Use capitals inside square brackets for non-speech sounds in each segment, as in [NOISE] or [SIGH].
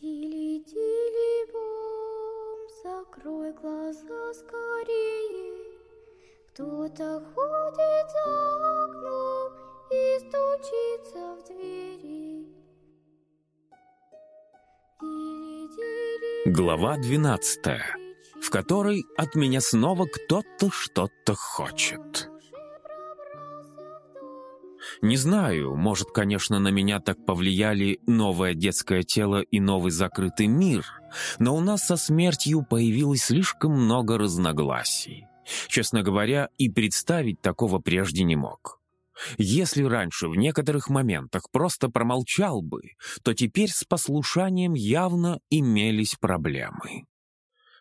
Тили-тили-бом, закрой глаза скорее. Кто-то ходит за окном и стучится в двери. Глава 12, в которой от меня снова кто-то что-то хочет. Не знаю, может, конечно, на меня так повлияли новое детское тело и новый закрытый мир, но у нас со смертью появилось слишком много разногласий. Честно говоря, и представить такого прежде не мог. Если раньше в некоторых моментах просто промолчал бы, то теперь с послушанием явно имелись проблемы.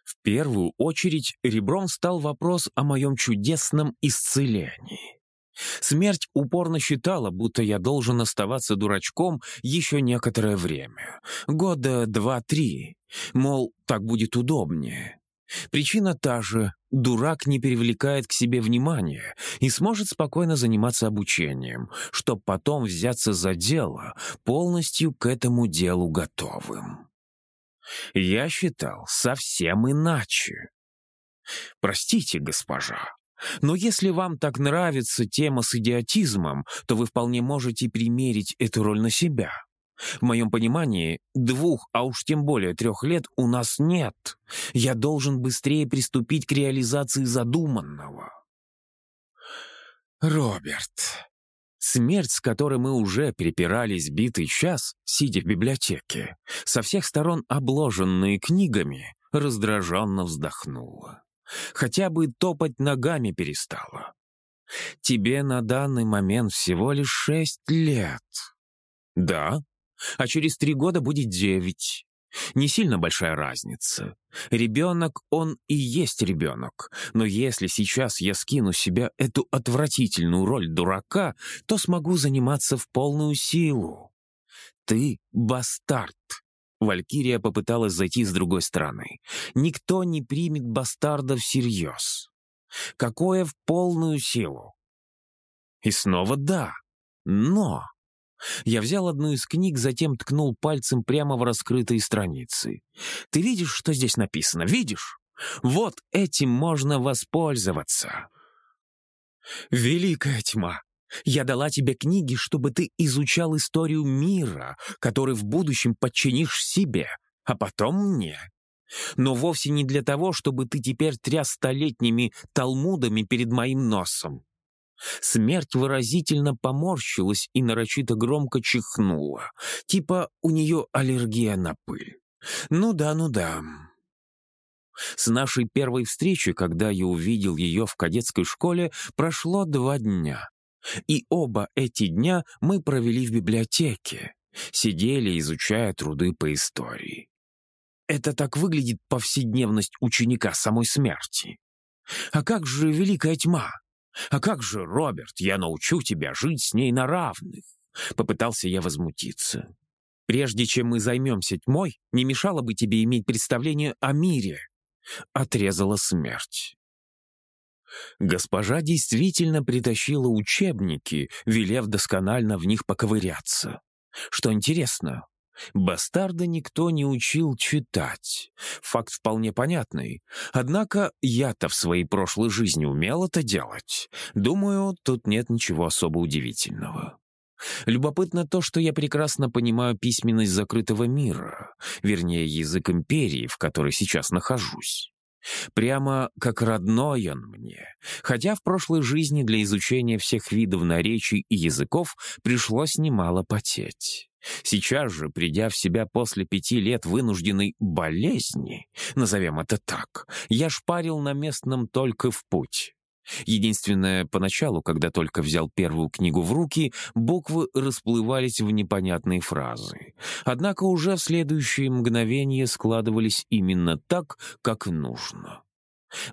В первую очередь ребром стал вопрос о моем чудесном исцелении. Смерть упорно считала, будто я должен оставаться дурачком еще некоторое время. Года два-три. Мол, так будет удобнее. Причина та же. Дурак не привлекает к себе внимания и сможет спокойно заниматься обучением, чтобы потом взяться за дело, полностью к этому делу готовым. Я считал совсем иначе. Простите, госпожа, но если вам так нравится тема с идиотизмом, то вы вполне можете примерить эту роль на себя. В моем понимании, двух, а уж тем более трех лет у нас нет. Я должен быстрее приступить к реализации задуманного. Роберт. Смерть, с которой мы уже перепирались битый час, сидя в библиотеке, со всех сторон обложенные книгами, раздраженно вздохнула. Хотя бы топать ногами перестала. Тебе на данный момент всего лишь шесть лет. Да, а через три года будет девять. Не сильно большая разница. Ребенок, он и есть ребенок. Но если сейчас я скину себя эту отвратительную роль дурака, то смогу заниматься в полную силу. Ты бастард. Валькирия попыталась зайти с другой стороны. Никто не примет бастарда всерьез. Какое в полную силу? И снова да, но... Я взял одну из книг, затем ткнул пальцем прямо в раскрытые страницы. «Ты видишь, что здесь написано? Видишь? Вот этим можно воспользоваться». «Великая тьма! Я дала тебе книги, чтобы ты изучал историю мира, который в будущем подчинишь себе, а потом мне. Но вовсе не для того, чтобы ты теперь тряс столетними талмудами перед моим носом. Смерть выразительно поморщилась и нарочито громко чихнула. Типа у нее аллергия на пыль. Ну да, ну да. С нашей первой встречи, когда я увидел ее в кадетской школе, прошло два дня. И оба эти дня мы провели в библиотеке. Сидели, изучая труды по истории. Это так выглядит повседневность ученика самой смерти. А как же великая тьма? «А как же, Роберт, я научу тебя жить с ней на равных?» Попытался я возмутиться. «Прежде чем мы займемся тьмой, не мешало бы тебе иметь представление о мире», — отрезала смерть. Госпожа действительно притащила учебники, велев досконально в них поковыряться. Что интересно, Бастарда никто не учил читать. Факт вполне понятный. Однако я-то в своей прошлой жизни умел это делать. Думаю, тут нет ничего особо удивительного. Любопытно то, что я прекрасно понимаю письменность закрытого мира, вернее, язык империи, в которой сейчас нахожусь. Прямо как родной он мне, хотя в прошлой жизни для изучения всех видов наречий и языков пришлось немало потеть. Сейчас же, придя в себя после пяти лет вынужденной болезни, назовем это так, я шпарил на местном только в путь. Единственное, поначалу, когда только взял первую книгу в руки, буквы расплывались в непонятные фразы. Однако уже в следующие мгновения складывались именно так, как нужно.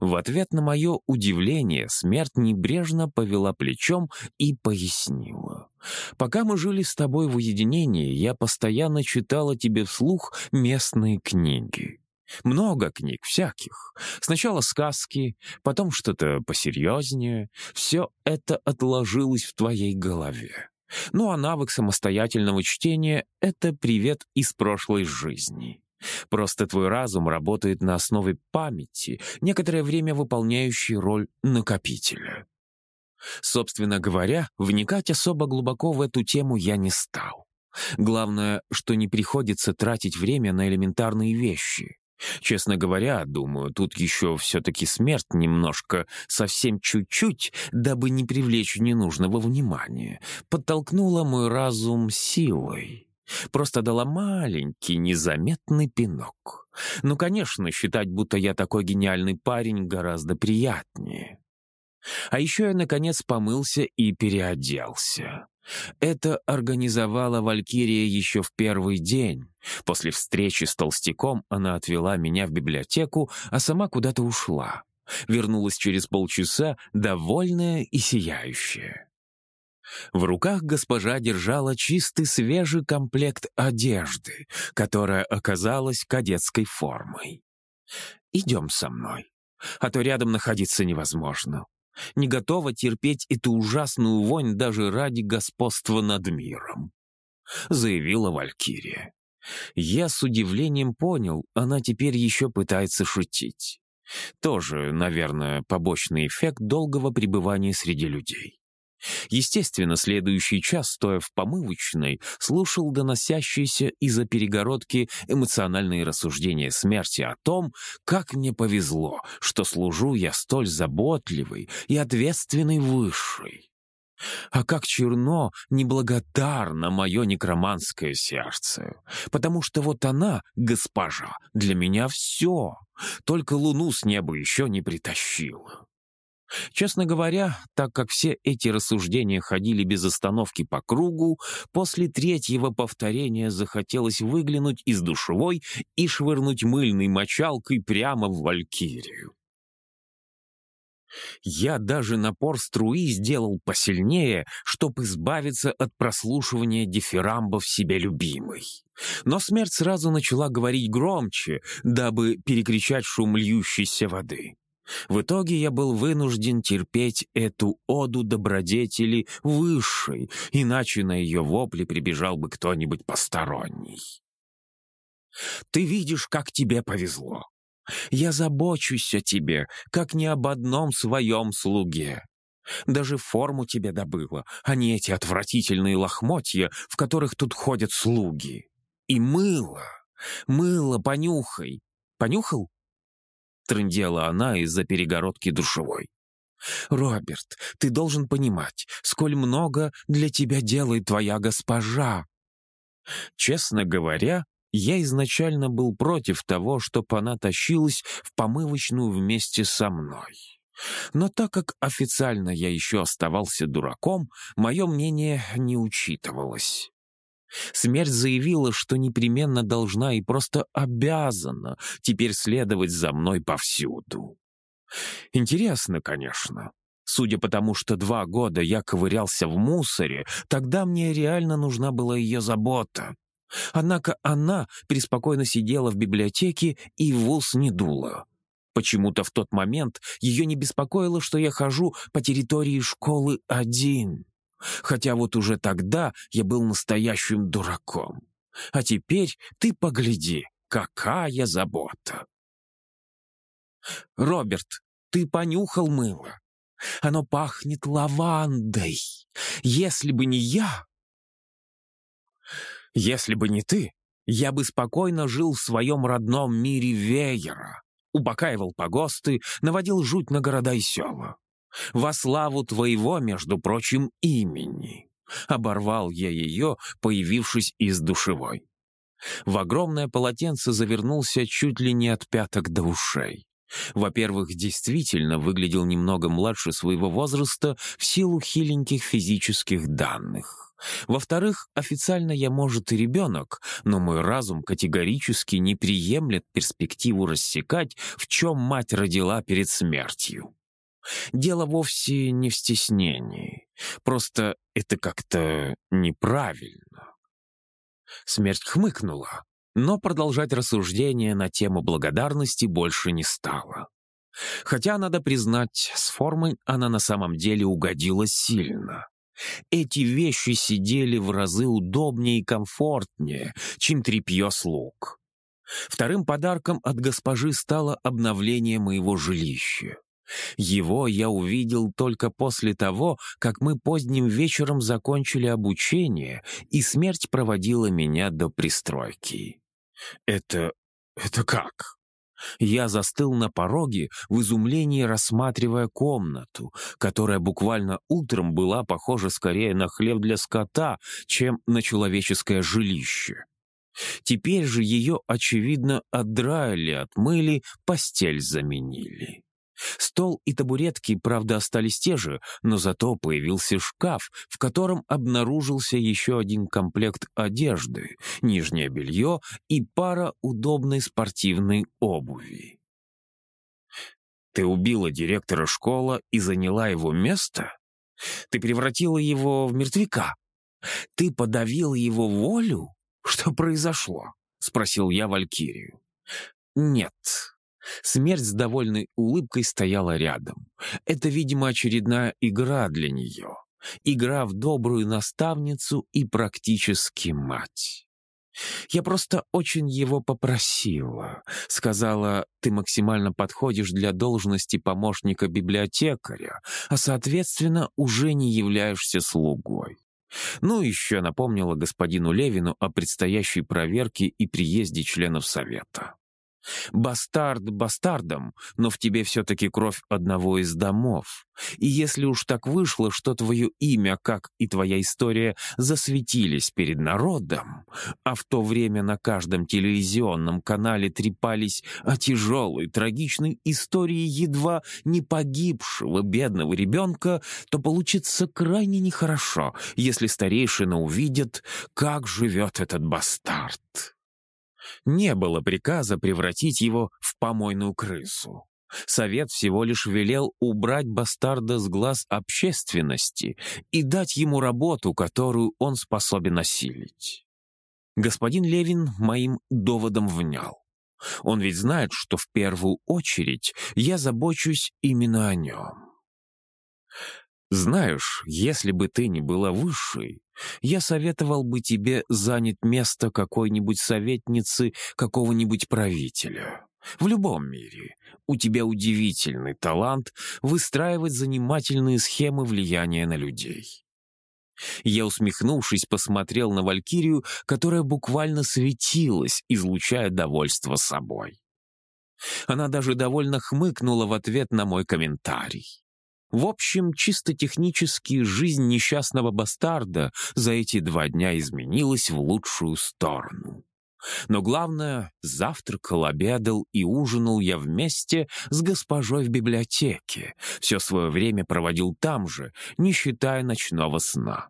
В ответ на мое удивление смерть небрежно повела плечом и пояснила. «Пока мы жили с тобой в уединении, я постоянно читала тебе вслух местные книги. Много книг всяких. Сначала сказки, потом что-то посерьезнее. Все это отложилось в твоей голове. Ну а навык самостоятельного чтения — это привет из прошлой жизни. Просто твой разум работает на основе памяти, некоторое время выполняющей роль накопителя. Собственно говоря, вникать особо глубоко в эту тему я не стал. Главное, что не приходится тратить время на элементарные вещи. Честно говоря, думаю, тут еще все-таки смерть немножко, совсем чуть-чуть, дабы не привлечь ненужного внимания, подтолкнула мой разум силой. Просто дала маленький, незаметный пинок. Ну, конечно, считать, будто я такой гениальный парень, гораздо приятнее. А еще я, наконец, помылся и переоделся. Это организовала Валькирия еще в первый день. После встречи с толстяком она отвела меня в библиотеку, а сама куда-то ушла. Вернулась через полчаса, довольная и сияющая. В руках госпожа держала чистый свежий комплект одежды, которая оказалась кадетской формой. «Идем со мной, а то рядом находиться невозможно не готова терпеть эту ужасную вонь даже ради господства над миром», — заявила Валькирия. Я с удивлением понял, она теперь еще пытается шутить. Тоже, наверное, побочный эффект долгого пребывания среди людей. Естественно, следующий час, стоя в помывочной, слушал доносящиеся из-за перегородки эмоциональные рассуждения смерти о том, как мне повезло, что служу я столь заботливый и ответственный высший. А как черно, неблагодарно мое некроманское сердце. Потому что вот она, госпожа, для меня все. Только луну с неба еще не притащила. Честно говоря, так как все эти рассуждения ходили без остановки по кругу, после третьего повторения захотелось выглянуть из душевой и швырнуть мыльной мочалкой прямо в Валькирию. Я даже напор струи сделал посильнее, чтобы избавиться от прослушивания дифирамбов себе любимой. Но смерть сразу начала говорить громче, дабы перекричать шум льющейся воды. В итоге я был вынужден терпеть эту оду добродетели высшей, иначе на ее вопли прибежал бы кто-нибудь посторонний. «Ты видишь, как тебе повезло. Я забочусь о тебе, как ни об одном своем слуге. Даже форму тебе добыла, а не эти отвратительные лохмотья, в которых тут ходят слуги. И мыло, мыло понюхай. Понюхал? Трындела она из-за перегородки душевой. «Роберт, ты должен понимать, сколь много для тебя делает твоя госпожа». Честно говоря, я изначально был против того, чтобы она тащилась в помывочную вместе со мной. Но так как официально я еще оставался дураком, мое мнение не учитывалось. Смерть заявила, что непременно должна и просто обязана теперь следовать за мной повсюду. Интересно, конечно. Судя по тому, что два года я ковырялся в мусоре, тогда мне реально нужна была ее забота. Однако она преспокойно сидела в библиотеке и в ус не дула. Почему-то в тот момент ее не беспокоило, что я хожу по территории школы один. Хотя вот уже тогда я был настоящим дураком. А теперь ты погляди, какая забота. Роберт, ты понюхал мыло? Оно пахнет лавандой. Если бы не я... Если бы не ты, я бы спокойно жил в своем родном мире веера, упокаивал погосты, наводил жуть на города и села. Во славу твоего, между прочим, имени. Оборвал я ее, появившись из душевой. В огромное полотенце завернулся чуть ли не от пяток до ушей. Во-первых, действительно выглядел немного младше своего возраста в силу хиленьких физических данных. Во-вторых, официально я, может, и ребенок, но мой разум категорически не приемлет перспективу рассекать, в чем мать родила перед смертью. Дело вовсе не в стеснении. Просто это как-то неправильно. Смерть хмыкнула, но продолжать рассуждение на тему благодарности больше не стала. Хотя, надо признать, с формой она на самом деле угодила сильно. Эти вещи сидели в разы удобнее и комфортнее, чем тряпье слуг. Вторым подарком от госпожи стало обновление моего жилища. Его я увидел только после того, как мы поздним вечером закончили обучение, и смерть проводила меня до пристройки. Это... это как? Я застыл на пороге, в изумлении рассматривая комнату, которая буквально утром была похожа скорее на хлев для скота, чем на человеческое жилище. Теперь же ее, очевидно, отдраили, отмыли, постель заменили. Стол и табуретки, правда, остались те же, но зато появился шкаф, в котором обнаружился еще один комплект одежды, нижнее белье и пара удобной спортивной обуви. Ты убила директора школы и заняла его место? Ты превратила его в мертвяка? Ты подавила его волю? Что произошло? Спросил я Валькирию. Нет, Смерть с довольной улыбкой стояла рядом. Это, видимо, очередная игра для нее. Игра в добрую наставницу и практически мать. Я просто очень его попросила. Сказала, ты максимально подходишь для должности помощника библиотекаря, а, соответственно, уже не являешься слугой. Ну, еще напомнила господину Левину о предстоящей проверке и приезде членов Совета. Бастард бастардом, но в тебе все-таки кровь одного из домов. И если уж так вышло, что твое имя, как и твоя история, засветились перед народом, а в то время на каждом телевизионном канале трепались о тяжелой, трагичной истории едва не погибшего бедного ребенка, то получится крайне нехорошо, если старейшина увидят, как живет этот бастард не было приказа превратить его в помойную крысу. Совет всего лишь велел убрать бастарда с глаз общественности и дать ему работу, которую он способен осилить. Господин Левин моим доводом внял. Он ведь знает, что в первую очередь я забочусь именно о нем. Знаешь, если бы ты не была высшей, я советовал бы тебе занять место какой-нибудь советницы какого-нибудь правителя. В любом мире у тебя удивительный талант выстраивать занимательные схемы влияния на людей. Я, усмехнувшись, посмотрел на Валькирию, которая буквально светилась, излучая довольство собой. Она даже довольно хмыкнула в ответ на мой комментарий. В общем, чисто технически жизнь несчастного бастарда за эти два дня изменилась в лучшую сторону. Но главное, завтракал, обедал и ужинал я вместе с госпожой в библиотеке. Все свое время проводил там же, не считая ночного сна.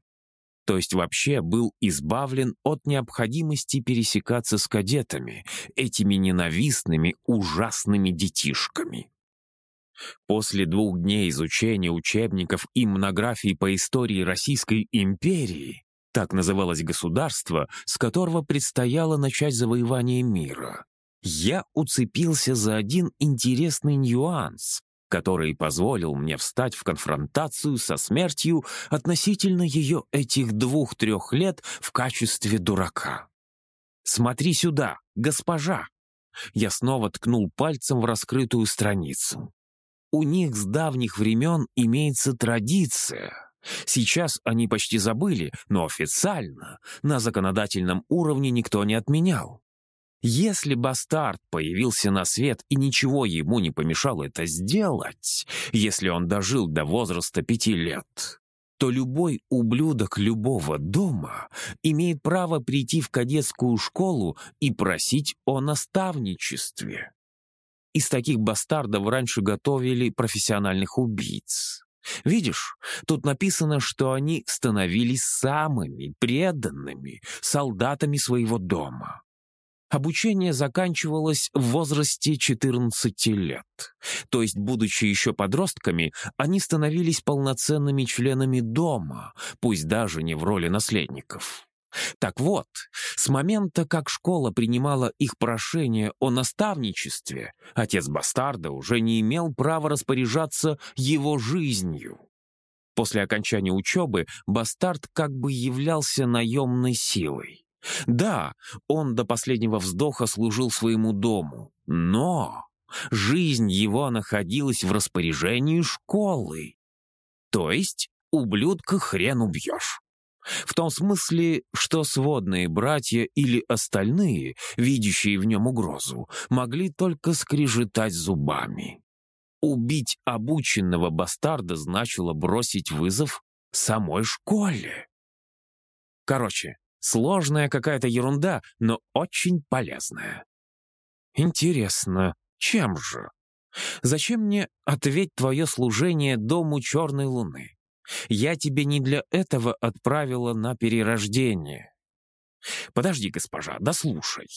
То есть вообще был избавлен от необходимости пересекаться с кадетами, этими ненавистными, ужасными детишками. После двух дней изучения учебников и монографий по истории Российской империи, так называлось государство, с которого предстояло начать завоевание мира, я уцепился за один интересный нюанс, который позволил мне встать в конфронтацию со смертью относительно ее этих двух-трех лет в качестве дурака. «Смотри сюда, госпожа!» Я снова ткнул пальцем в раскрытую страницу. У них с давних времен имеется традиция. Сейчас они почти забыли, но официально на законодательном уровне никто не отменял. Если бастард появился на свет и ничего ему не помешало это сделать, если он дожил до возраста пяти лет, то любой ублюдок любого дома имеет право прийти в кадетскую школу и просить о наставничестве. Из таких бастардов раньше готовили профессиональных убийц. Видишь, тут написано, что они становились самыми преданными солдатами своего дома. Обучение заканчивалось в возрасте 14 лет. То есть, будучи еще подростками, они становились полноценными членами дома, пусть даже не в роли наследников. Так вот, с момента, как школа принимала их прошение о наставничестве, отец бастарда уже не имел права распоряжаться его жизнью. После окончания учебы бастард как бы являлся наемной силой. Да, он до последнего вздоха служил своему дому, но жизнь его находилась в распоряжении школы. То есть ублюдка хрен убьешь. В том смысле, что сводные братья или остальные, видящие в нем угрозу, могли только скрежетать зубами. Убить обученного бастарда значило бросить вызов самой школе. Короче, сложная какая-то ерунда, но очень полезная. Интересно, чем же? Зачем мне ответь твое служение Дому Черной Луны? Я тебе не для этого отправила на перерождение. Подожди, госпожа, дослушай.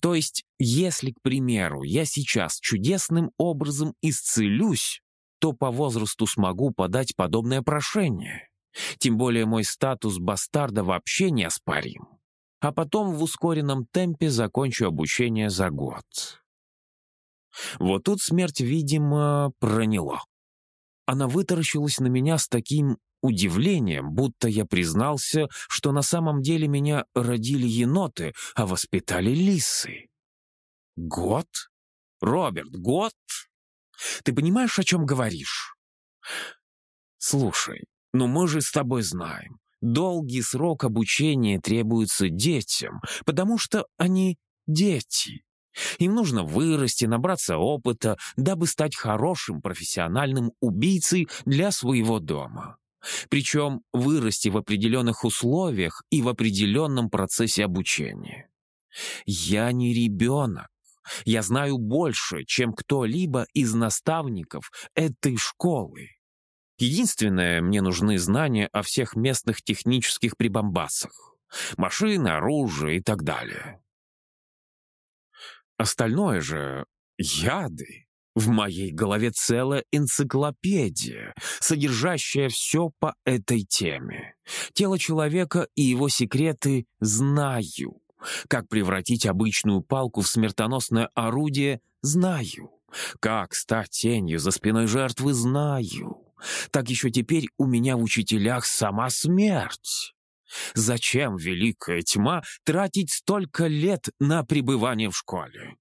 То есть, если, к примеру, я сейчас чудесным образом исцелюсь, то по возрасту смогу подать подобное прошение. Тем более мой статус бастарда вообще неоспорим. А потом в ускоренном темпе закончу обучение за год. Вот тут смерть, видимо, проняло. Она вытаращилась на меня с таким удивлением, будто я признался, что на самом деле меня родили еноты, а воспитали лисы. Год? Роберт, год? Ты понимаешь, о чем говоришь? Слушай, ну мы же с тобой знаем, долгий срок обучения требуется детям, потому что они дети. Им нужно вырасти, набраться опыта, дабы стать хорошим профессиональным убийцей для своего дома. Причем вырасти в определенных условиях и в определенном процессе обучения. Я не ребенок. Я знаю больше, чем кто-либо из наставников этой школы. Единственное, мне нужны знания о всех местных технических прибамбасах. Машины, оружие и так далее. Остальное же — яды. В моей голове целая энциклопедия, содержащая все по этой теме. Тело человека и его секреты знаю. Как превратить обычную палку в смертоносное орудие — знаю. Как стать тенью за спиной жертвы — знаю. Так еще теперь у меня в учителях сама смерть. Зачем великая тьма тратить столько лет на пребывание в школе?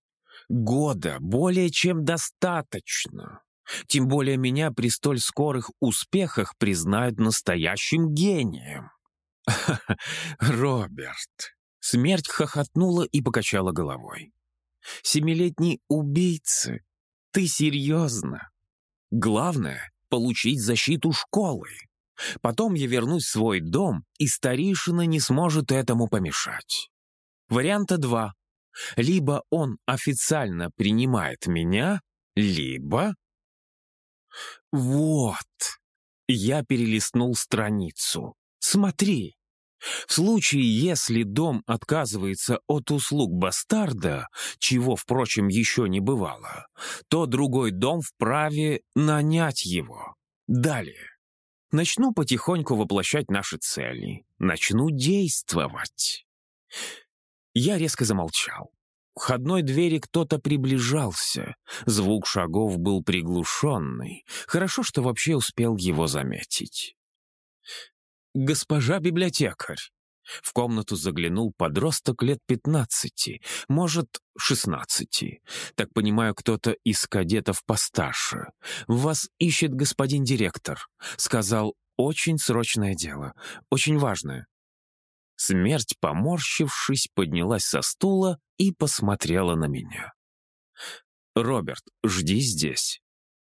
Года более чем достаточно. Тем более меня при столь скорых успехах признают настоящим гением. [LAUGHS] Роберт. Смерть хохотнула и покачала головой. Семилетний убийцы. Ты серьезно? Главное — получить защиту школы. Потом я вернусь в свой дом, и старейшина не сможет этому помешать. Варианта два. Либо он официально принимает меня, либо... Вот. Я перелистнул страницу. Смотри. В случае, если дом отказывается от услуг бастарда, чего, впрочем, еще не бывало, то другой дом вправе нанять его. Далее. Начну потихоньку воплощать наши цели. Начну действовать. Я резко замолчал. К входной двери кто-то приближался. Звук шагов был приглушенный. Хорошо, что вообще успел его заметить. «Госпожа библиотекарь!» В комнату заглянул подросток лет пятнадцати, может, шестнадцати. Так понимаю, кто-то из кадетов постарше. «Вас ищет господин директор», — сказал. «Очень срочное дело, очень важное». Смерть, поморщившись, поднялась со стула и посмотрела на меня. «Роберт, жди здесь.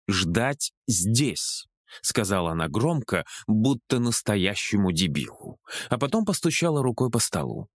Ждать здесь». — сказала она громко, будто настоящему дебилу, а потом постучала рукой по столу.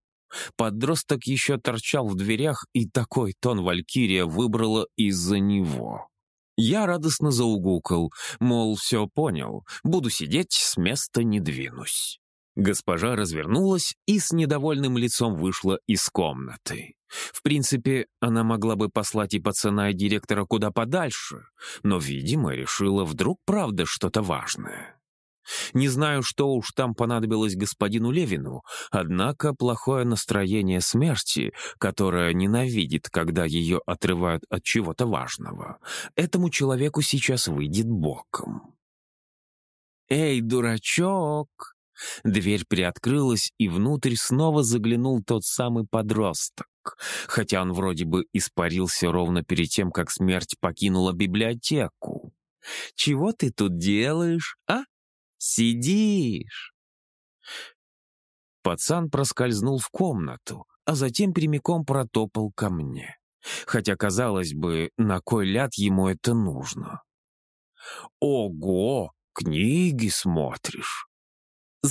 Подросток еще торчал в дверях, и такой тон Валькирия выбрала из-за него. Я радостно заугукал, мол, все понял, буду сидеть, с места не двинусь. Госпожа развернулась и с недовольным лицом вышла из комнаты. В принципе, она могла бы послать и пацана, и директора куда подальше, но, видимо, решила вдруг правда что-то важное. Не знаю, что уж там понадобилось господину Левину, однако плохое настроение смерти, которое ненавидит, когда ее отрывают от чего-то важного, этому человеку сейчас выйдет боком. «Эй, дурачок!» Дверь приоткрылась, и внутрь снова заглянул тот самый подросток, хотя он вроде бы испарился ровно перед тем, как смерть покинула библиотеку. «Чего ты тут делаешь, а? Сидишь!» Пацан проскользнул в комнату, а затем прямиком протопал ко мне. Хотя, казалось бы, на кой ляд ему это нужно? «Ого! Книги смотришь!»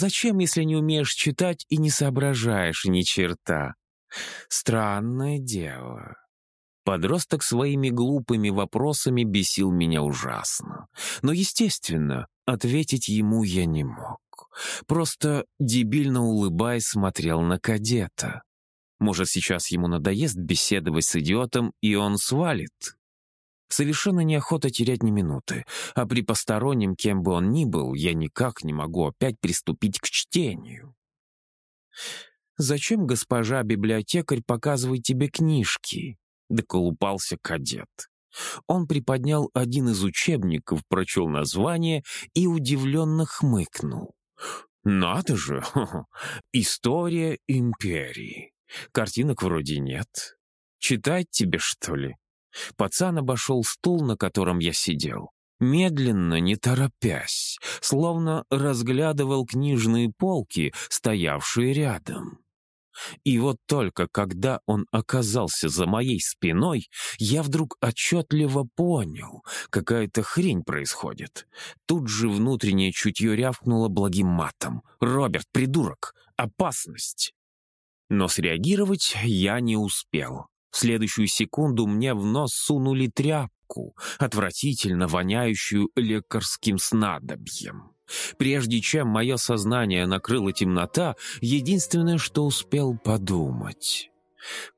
«Зачем, если не умеешь читать и не соображаешь ни черта?» «Странное дело». Подросток своими глупыми вопросами бесил меня ужасно. Но, естественно, ответить ему я не мог. Просто, дебильно улыбаясь, смотрел на кадета. Может, сейчас ему надоест беседовать с идиотом, и он свалит. Совершенно неохота терять ни минуты, а при постороннем, кем бы он ни был, я никак не могу опять приступить к чтению. «Зачем госпожа библиотекарь показывает тебе книжки?» — доколупался кадет. Он приподнял один из учебников, прочел название и удивленно хмыкнул. «Надо же! [LAUGHS] История империи!» Картинок вроде нет. Читать тебе, что ли? Пацан обошел стул, на котором я сидел. Медленно, не торопясь, словно разглядывал книжные полки, стоявшие рядом. И вот только когда он оказался за моей спиной, я вдруг отчетливо понял, какая-то хрень происходит. Тут же внутреннее чутье рявкнуло благим матом. «Роберт, придурок! Опасность!» Но среагировать я не успел. В следующую секунду мне в нос сунули тряпку, отвратительно воняющую лекарским снадобьем. Прежде чем мое сознание накрыла темнота, единственное, что успел подумать.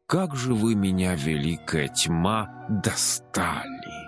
«Как же вы меня, великая тьма, достали!»